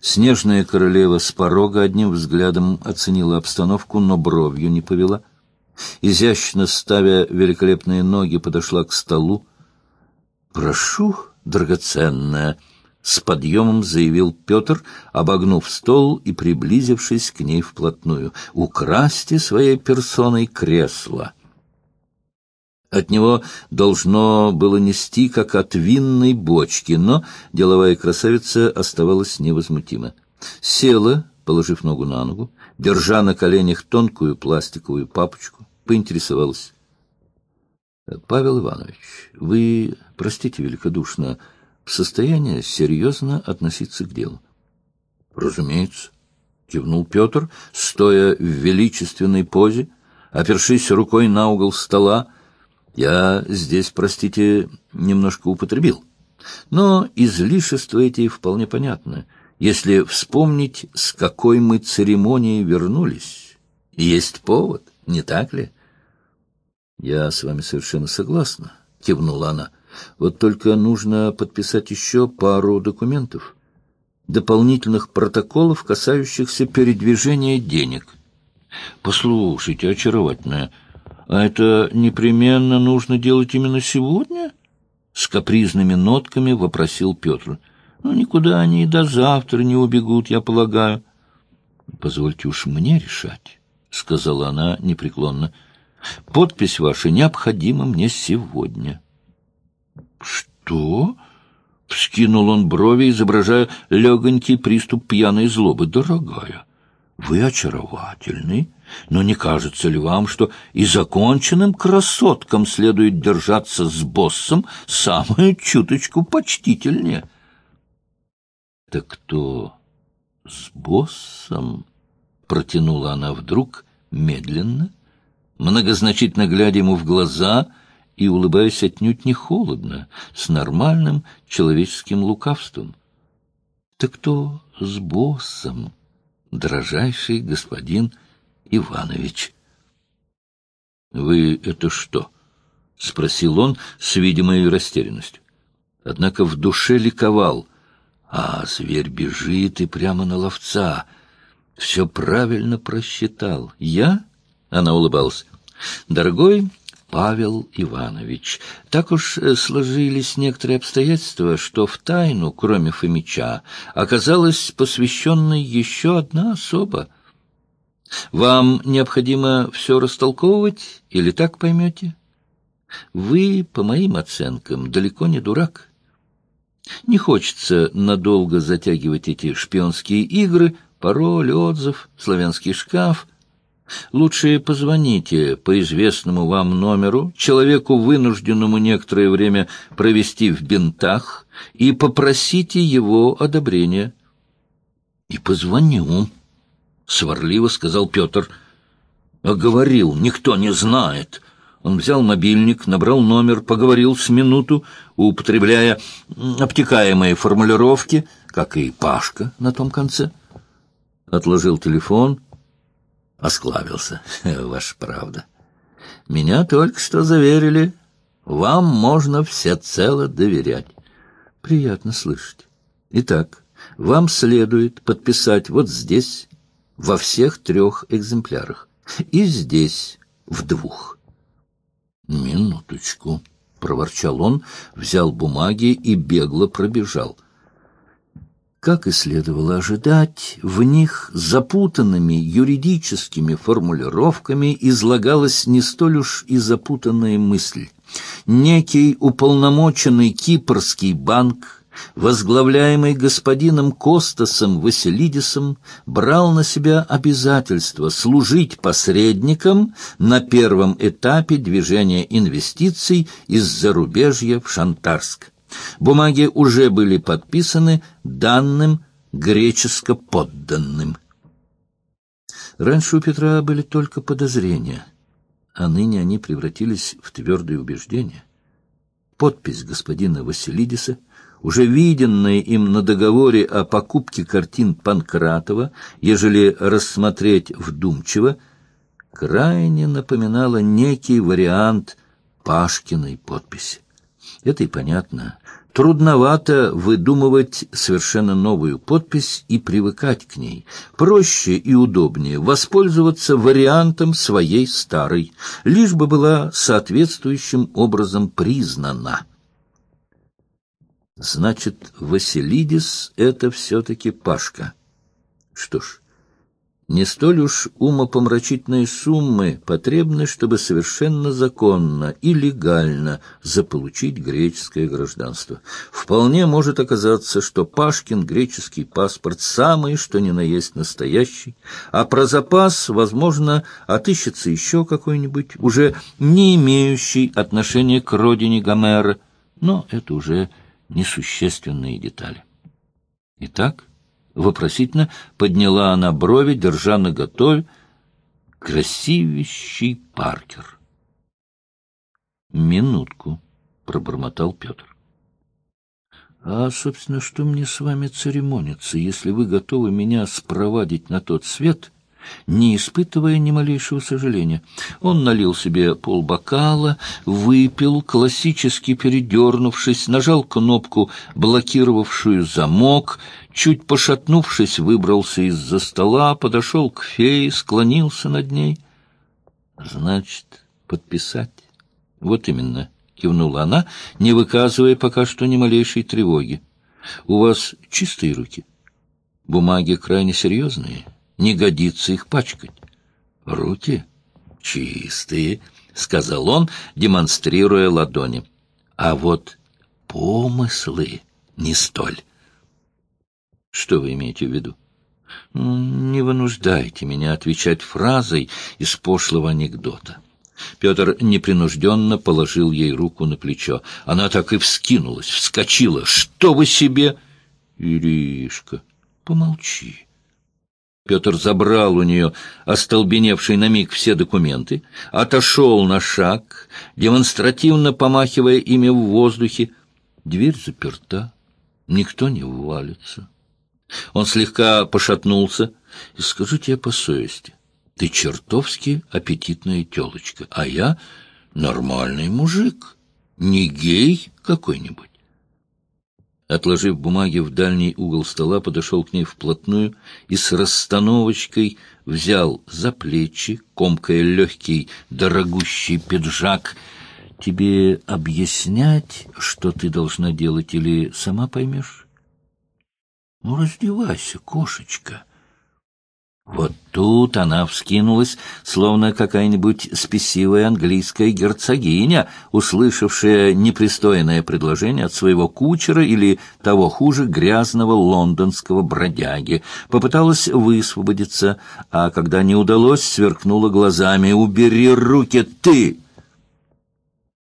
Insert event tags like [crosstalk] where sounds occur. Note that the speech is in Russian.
Снежная королева с порога одним взглядом оценила обстановку, но бровью не повела. Изящно ставя великолепные ноги, подошла к столу. «Прошу, драгоценная!» — с подъемом заявил Петр, обогнув стол и приблизившись к ней вплотную. «Украсьте своей персоной кресло!» От него должно было нести, как от винной бочки, но деловая красавица оставалась невозмутима. Села, положив ногу на ногу, держа на коленях тонкую пластиковую папочку, поинтересовалась. — Павел Иванович, вы, простите великодушно, в состоянии серьезно относиться к делу? — Разумеется, — кивнул Петр, стоя в величественной позе, опершись рукой на угол стола, я здесь, простите, немножко употребил. Но излишества эти вполне понятны, если вспомнить, с какой мы церемонии вернулись. Есть повод, не так ли? Я с вами совершенно согласна, кивнула она. Вот только нужно подписать еще пару документов, дополнительных протоколов, касающихся передвижения денег. Послушайте, очаровательная, — а это непременно нужно делать именно сегодня? С капризными нотками вопросил Петр. Ну, никуда они до завтра не убегут, я полагаю. Позвольте уж мне решать, сказала она непреклонно. Подпись ваша необходима мне сегодня. Что? Вскинул он брови, изображая легонький приступ пьяной злобы. Дорогая, вы очаровательный. Но не кажется ли вам, что и законченным красоткам следует держаться с боссом самую чуточку почтительнее? — Так кто с боссом? — протянула она вдруг медленно, многозначительно глядя ему в глаза и улыбаясь отнюдь не холодно, с нормальным человеческим лукавством. — Так кто с боссом, дрожайший господин Иванович. — Вы это что? — спросил он с видимой растерянностью. Однако в душе ликовал. А зверь бежит и прямо на ловца. Все правильно просчитал. Я? — она улыбалась. — Дорогой Павел Иванович, так уж э, сложились некоторые обстоятельства, что в тайну, кроме Фомича, оказалась посвященной еще одна особа — вам необходимо все растолковывать или так поймете? Вы, по моим оценкам, далеко не дурак. Не хочется надолго затягивать эти шпионские игры, пароль, отзыв, славянский шкаф. Лучше позвоните по известному вам номеру человеку, вынужденному некоторое время провести в бинтах, и попросите его одобрения. — И позвоню, — сварливо сказал Петр. «А говорил, никто не знает». Он взял мобильник, набрал номер, поговорил с минуту, употребляя обтекаемые формулировки, как и Пашка на том конце. Отложил телефон, осклавился. [laughs] Ваша правда. Меня только что заверили. Вам можно всецело доверять. Приятно слышать. Итак, вам следует подписать вот здесь во всех трех экземплярах. И здесь в двух. «Минуточку», — проворчал он, взял бумаги и бегло пробежал. Как и следовало ожидать, в них запутанными юридическими формулировками излагалась не столь уж и запутанная мысль. Некий уполномоченный кипрский банк возглавляемый господином Костасом Василидисом, брал на себя обязательство служить посредником на первом этапе движения инвестиций из зарубежья в Шантарск. Бумаги уже были подписаны данным греческо-подданным. Раньше у Петра были только подозрения, а ныне они превратились в твердые убеждения. Подпись господина Василидиса — уже виденное им на договоре о покупке картин Панкратова, ежели рассмотреть вдумчиво, крайне напоминало некий вариант Пашкиной подписи. Это и понятно. Трудновато выдумывать совершенно новую подпись и привыкать к ней. Проще и удобнее воспользоваться вариантом своей старой, лишь бы была соответствующим образом признана. Значит, Василидис — это все-таки Пашка. Что ж, не столь уж умопомрачительные суммы потребны, чтобы совершенно законно и легально заполучить греческое гражданство. Вполне может оказаться, что Пашкин греческий паспорт самый, что ни на есть настоящий, а про запас, возможно, отыщется еще какой-нибудь, уже не имеющий отношения к родине Гомера, но это уже несущественные детали. Итак, Вопросительно подняла она брови, держа наготове красивейший Паркер. «Минутку», — пробормотал Петр. «А, собственно, что мне с вами церемониться, если вы готовы меня спровадить на тот свет?» Не испытывая ни малейшего сожаления. Он налил себе полбокала, выпил, классически передернувшись, нажал кнопку, блокировавшую замок, чуть пошатнувшись, выбрался из-за стола, подошел к фее, склонился над ней. «Значит, подписать?» «Вот именно», — кивнула она, не выказывая пока что ни малейшей тревоги. «У вас чистые руки? Бумаги крайне серьезные» не годится их пачкать. Руки чистые, — сказал он, демонстрируя ладони. А вот помыслы не столь. Что вы имеете в виду? Не вынуждайте меня отвечать фразой из пошлого анекдота. Петр непринужденно положил ей руку на плечо. Она так и вскинулась, вскочила. «Что вы себе?» «Иришка, помолчи. Петр забрал у нее остолбеневший на миг все документы, отошел на шаг, демонстративно помахивая ими в воздухе. Дверь заперта, никто не ввалится. Он слегка пошатнулся. И скажите я по совести, ты чертовски аппетитная телочка, а я нормальный мужик, не гей какой-нибудь. Отложив бумаги в дальний угол стола, подошел к ней вплотную и с расстановочкой взял за плечи, комкая легкий, дорогущий пиджак. «Тебе объяснять, что ты должна делать, или сама поймешь?» «Ну, раздевайся, кошечка». Вот тут она вскинулась, словно какая-нибудь спесивая английская герцогиня, услышавшая непристойное предложение от своего кучера или, того хуже, грязного лондонского бродяги. Попыталась высвободиться, а когда не удалось, сверкнула глазами. «Убери руки, ты!»